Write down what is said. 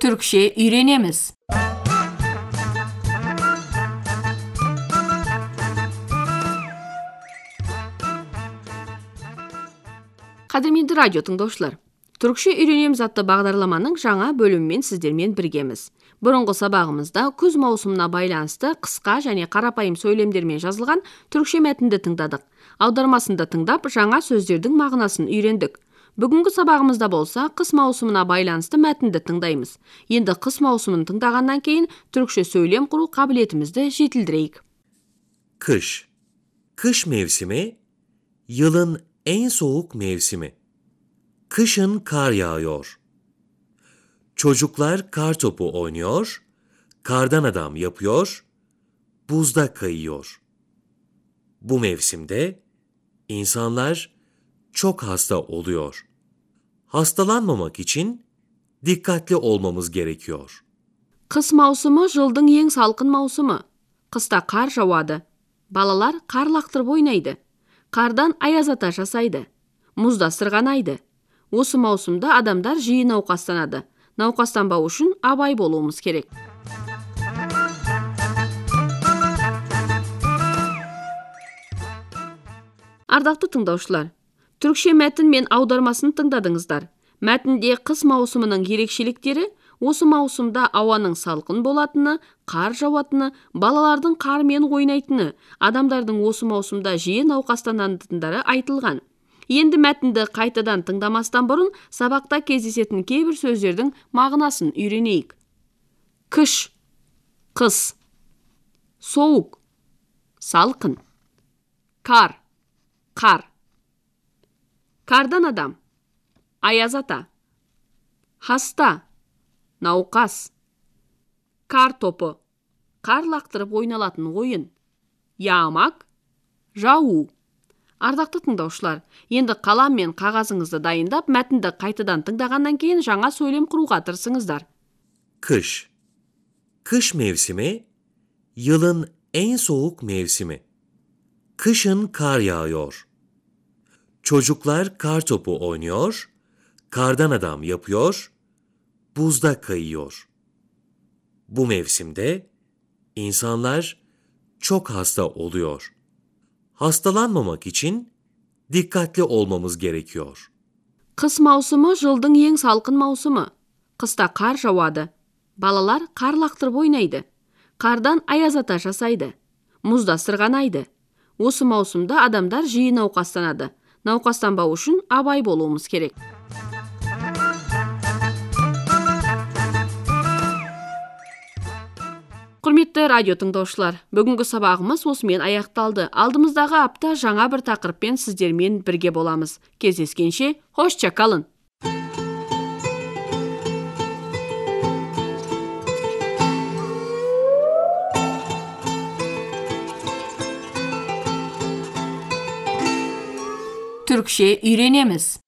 Türkçe үйренеміз. Қадірменді радио тыңдаушылар, Түркше үйренеміз атты бағдарламаның жаңа бөлімімен сіздермен біргеміз. Бұрынғы сабағымызда күз маусымына байланысты қысқа және қарапайым сөйлемдермен жазылған түркше мәтінді тыңдадық. Аудармасында тыңдап, жаңа сөздердің мағынасын үйрендік. Бүгінгі сабағымызда болса, қыс маусымына байланысты мәтінді тыңдаймыз. Енді қыс маусымын тыңдағаннан кейін түркше söylem құру қабілетімізді жетілдірейік. Kış. Kış mevsimi yılın en soğuk mevsimi. Kışın kar yağıyor. Çocuklar kar topu oynuyor, kardan adam yapıyor, buzda kayıyor. Bu mevsimde insanlar çok hasta oluyor. Hastalanmamak için dikkatli olmamız gerekiyor. Қыс маусымы жылдың ең салқын маусымы. Қыста қар жауады. Балалар қар лақтырып ойнайды. Қардан аяз ата жасайды. Мұзда сырғанайды. Осы маусымда адамдар жиі науқастанады. Науқастанбау үшін абай болуымыз керек. Ардақты тыңдаушылар, түркше мәтін мен аудармасын тыңдадыңыздар. Мәтінде қыс маусымының ерекшеліктері осы маусымда ауаның салқын болатыны, қар жауатыны, балалардың қармен ойнайтыны, адамдардың осы маусымда жиі науқастанатындары айтылған. Енді мәтінді қайтадан тыңдамастан бұрын сабақта кездесетін кейбір сөздердің мағынасын үйренейік. Кыш, қыс, соуық, салқын, кар, қар. Кардан адам, аяз ата, хаста, науқас, кар топы, қар лақтырып ойналатын ойын, ямак, жау. Ардақты тыңдаушылар, енді қалам мен қағазыңызды дайындап, мәтінді қайтадан тыңдағаннан кейін жаңа сөйлем құруға тырысыңыздар. Kış. Kış mevsimi yılın en soğuk mevsimi. Kışın kar yağıyor. Çocuklar kar topu oynuyor, kardan adam yapıyor, buzda kayıyor. Bu mevsimde insanlar çok hasta oluyor. Hastalanmamak için dikkatli olmamız gerekiyor. Қыс маусымы жылдың ең салқын маусымы. Қыста қар жауады. Балалар қар лақтырып ойнайды. Қардан аяз ата жасайды. Мұзда сырғанайды. Осы маусымда адамдар жиі науқастанады. Науқастанбау үшін абай болуымыз керек. Құрметті радио тыңдаушылар, бүгінгі сабағымыз осымен аяқталды. Алдымыздағы апта жаңа бір тақырыппен сіздермен бірге боламыз. Кездескенше, hoşça kalın. Türkçe үйренеміз.